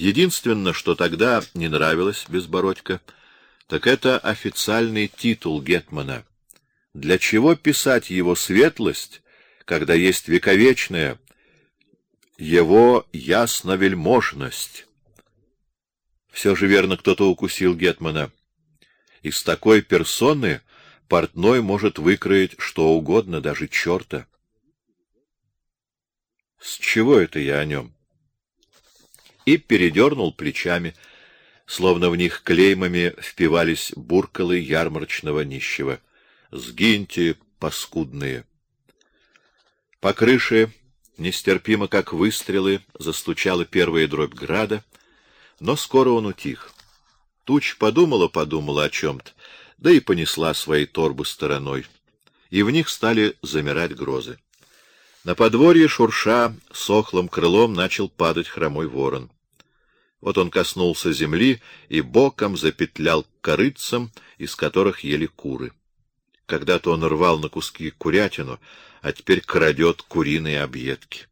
Единственное, что тогда не нравилось Безбородько, так это официальный титул гетмана. Для чего писать его светлость, когда есть вековечная его ясновельможность? Все же верно, кто-то укусил гетмана. Из такой персоны портной может выкроить что угодно, даже черта. С чего это я о нем? И передернул плечами, словно в них клеймами впивались буркалы ярмарочного нищего. Сгиньте, паскудные! По крыше, нестерпимо как выстрелы, застучала первая дробь града, но скоро он утих. Туч подумала-подумала о чем-то, да и понесла свои торбы стороной, и в них стали замирать грозы. На подворье шурша сохлым крылом начал падать хромой ворон. Вот он коснулся земли и боком запетлял к корытцам, из которых ели куры. Когда-то он рвал на куски курятину, а теперь крадет куриные объедки.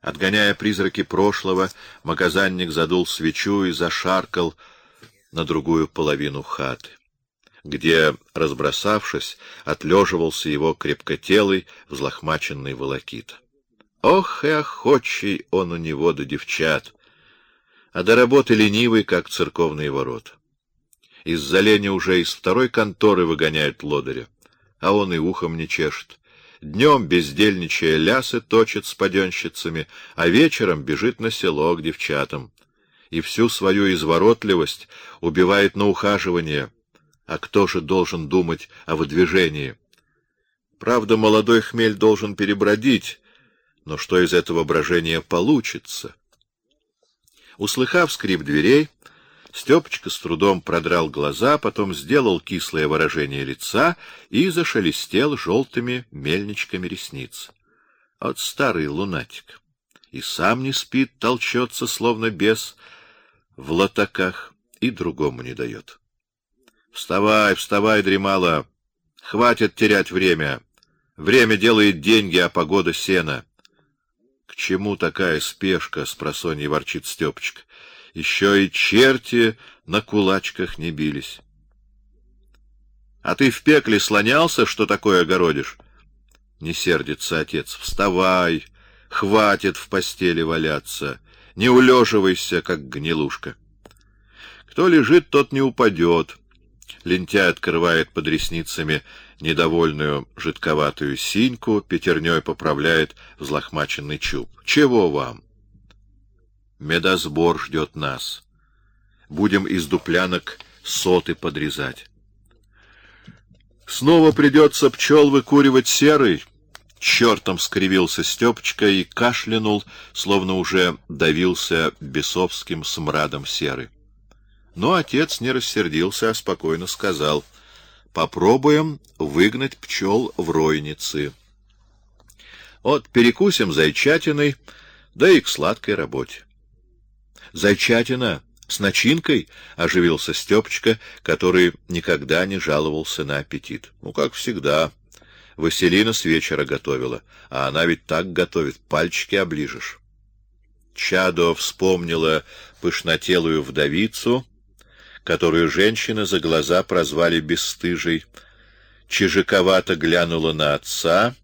Отгоняя призраки прошлого, магазинник задул свечу и зашаркал на другую половину хаты где, разбросавшись, отлеживался его крепкотелый, взлохмаченный волокит. Ох, и охочий он у него до девчат, а до работы ленивый, как церковные ворота. Из-за лени уже из второй конторы выгоняют лодыря, а он и ухом не чешет. Днем, бездельничая, лясы точит с паденщицами, а вечером бежит на село к девчатам. И всю свою изворотливость убивает на ухаживание — а кто же должен думать о выдвижении? Правда, молодой хмель должен перебродить, но что из этого брожения получится? Услыхав скрип дверей, Стёпочка с трудом продрал глаза, потом сделал кислое выражение лица и зашелестел желтыми мельничками ресниц. От старый лунатик. И сам не спит, толчется, словно бес, в латаках, и другому не дает. Вставай, вставай, дремала. Хватит терять время. Время делает деньги, а погода сена. К чему такая спешка, спросонья ворчит Стёпочка. Еще и черти на кулачках не бились. А ты в пекле слонялся, что такое огородишь? Не сердится отец. Вставай, хватит в постели валяться. Не улеживайся, как гнилушка. Кто лежит, тот не упадет. Лентяй открывает под ресницами недовольную жидковатую синьку, пятерней поправляет взлохмаченный чуб. Чего вам? Медосбор ждет нас. Будем из дуплянок соты подрезать. Снова придется пчел выкуривать серый. Чертом скривился Стёпочка и кашлянул, словно уже давился бесовским смрадом серы. Но отец не рассердился, а спокойно сказал: "Попробуем выгнать пчел в ройницы. Вот перекусим зайчатиной, да и к сладкой работе". Зайчатина с начинкой, оживился Стёпочка, который никогда не жаловался на аппетит. Ну как всегда. Василина с вечера готовила, а она ведь так готовит, пальчики оближешь. Чадо вспомнила пышнотелую вдовицу, которую женщины за глаза прозвали бесстыжей, чижиковато глянула на отца,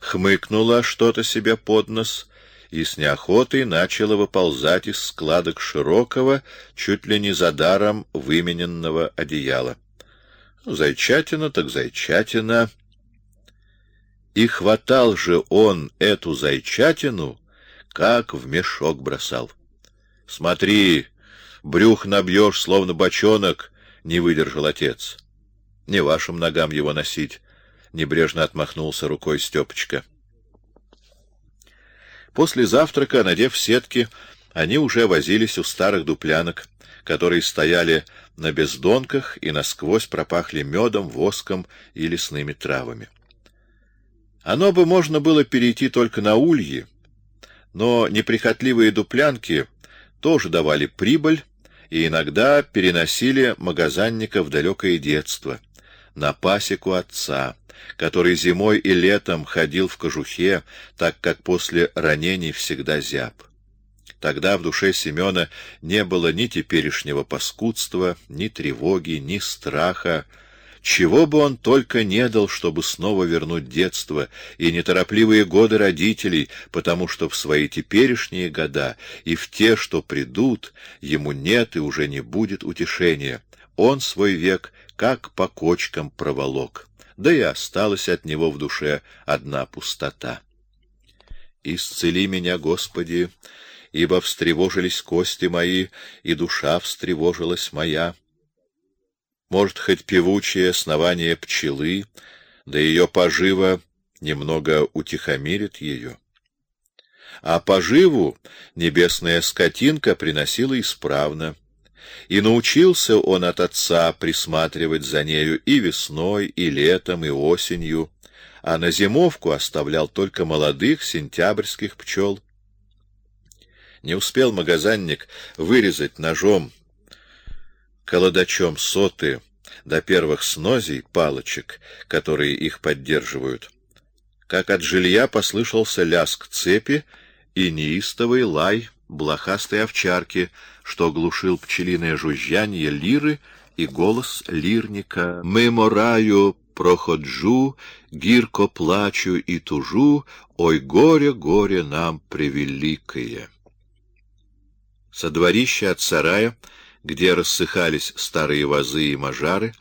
хмыкнула что-то себе под нос и с неохотой начала выползать из складок широкого, чуть ли не за даром вымененного одеяла. Ну, зайчатина так зайчатина. И хватал же он эту зайчатину, как в мешок бросал. Смотри, брюх набьешь, словно бочонок, не выдержал отец. Не вашим ногам его носить, небрежно отмахнулся рукой Стёпочка. После завтрака, надев сетки, они уже возились у старых дуплянок, которые стояли на бездонках и насквозь пропахли медом, воском и лесными травами. Оно бы можно было перейти только на ульи, но неприхотливые дуплянки тоже давали прибыль и иногда переносили магазинника в далекое детство, на пасеку отца, который зимой и летом ходил в кожухе, так как после ранений всегда зяб. Тогда в душе Семена не было ни теперешнего паскудства, ни тревоги, ни страха, чего бы он только не дал, чтобы снова вернуть детство и неторопливые годы родителей, потому что в свои теперешние года и в те, что придут, ему нет и уже не будет утешения. Он свой век как по кочкам проволок, да и осталась от него в душе одна пустота. Исцели меня, Господи, ибо встревожились кости мои, и душа встревожилась моя. Может, хоть певучее основание пчелы, да ее пожива немного утихомирит ее. А поживу небесная скотинка приносила исправно, и научился он от отца присматривать за нею и весной, и летом, и осенью, а на зимовку оставлял только молодых сентябрьских пчел. Не успел магазинник вырезать ножом колодачом соты до первых снозей, палочек, которые их поддерживают, как от жилья послышался лязг цепи и неистовый лай блохастой овчарки, что глушил пчелиное жужжание лиры и голос лирника «Мимо раю проходжу, гирко плачу и тужу, ой, горе, горе нам превеликое». Со дворища от сарая где рассыхались старые вазы и мажары,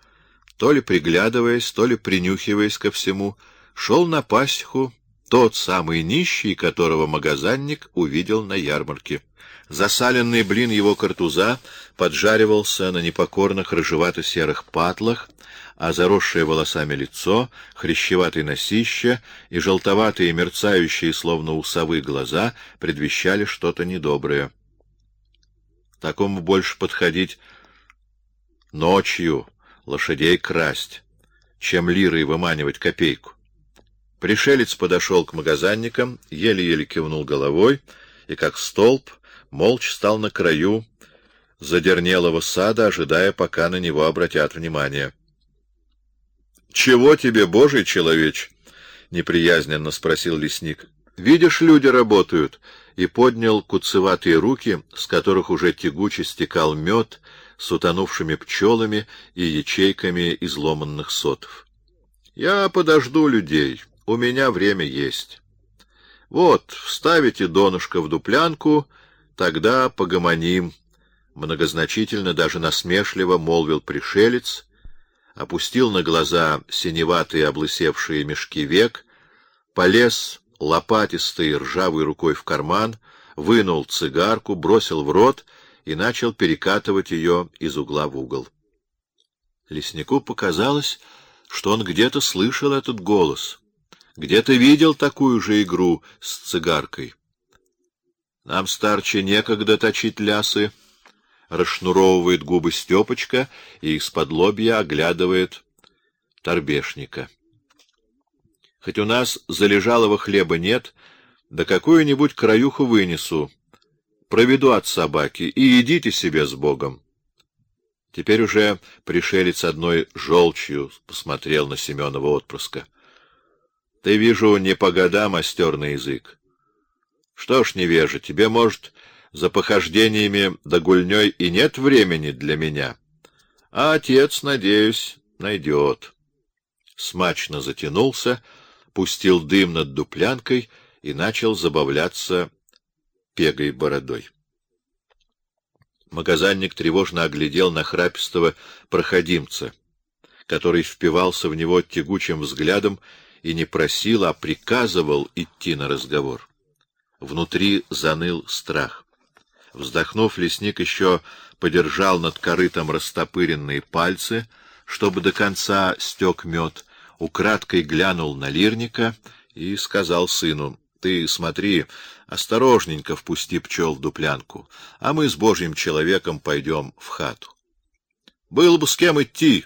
то ли приглядываясь, то ли принюхиваясь ко всему, шел на пасеху тот самый нищий, которого магазинник увидел на ярмарке. Засаленный блин его картуза поджаривался на непокорных рыжевато-серых патлах, а заросшее волосами лицо, хрящеватый носище и желтоватые мерцающие, словно у совы, глаза предвещали что-то недоброе. Такому больше подходить ночью, лошадей красть, чем лирой выманивать копейку. Пришелец подошел к магазинникам, еле-еле кивнул головой и, как столб, молча стал на краю задернелого сада, ожидая, пока на него обратят внимание. — Чего тебе, божий человеч? — неприязненно спросил лесник. — Видишь, люди работают, и поднял куцеватые руки, с которых уже тягуче стекал мед с утонувшими пчелами и ячейками изломанных сотов. Я подожду людей, у меня время есть. Вот, вставите донышко в дуплянку, тогда погомоним. Многозначительно, даже насмешливо молвил пришелец, опустил на глаза синеватые облысевшие мешки век, полез лопатистой ржавой рукой в карман, вынул цигарку, бросил в рот и начал перекатывать ее из угла в угол. Леснику показалось, что он где-то слышал этот голос, где-то видел такую же игру с цигаркой. Нам старче некогда точить лясы, расшнуровывает губы Степочка и из-под лобья оглядывает торбешника. Хоть у нас залежалого хлеба нет, да какую-нибудь краюху вынесу, проведу от собаки и идите себе с Богом. Теперь уже пришелец одной желчью посмотрел на Семенова отпрыска. Ты, вижу, не по годам остер на язык. Что ж, невежа, тебе, может, за похождениями да гульней и нет времени для меня. А отец, надеюсь, найдет. Смачно затянулся, пустил дым над дуплянкой и начал забавляться пегой бородой. Магазинник тревожно оглядел нахрапистого проходимца, который впивался в него тягучим взглядом и не просил, а приказывал идти на разговор. Внутри заныл страх. Вздохнув, лесник еще подержал над корытом растопыренные пальцы, чтобы до конца стек мед, украдкой глянул на лирника и сказал сыну, — Ты смотри, осторожненько впусти пчел в дуплянку, а мы с божьим человеком пойдем в хату. Было бы с кем идти.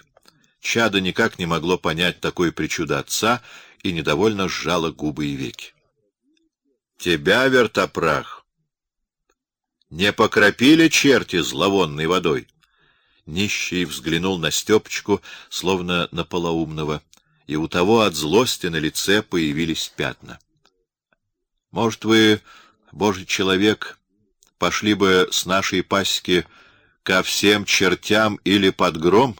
Чадо никак не могло понять такой причуды отца и недовольно сжало губы и веки. — Тебя, вертопрах, не покропили черти зловонной водой? Нищий взглянул на Степочку, словно на полоумного и у того от злости на лице появились пятна. Может, вы, Божий человек, пошли бы с нашей пасеки ко всем чертям или под гром,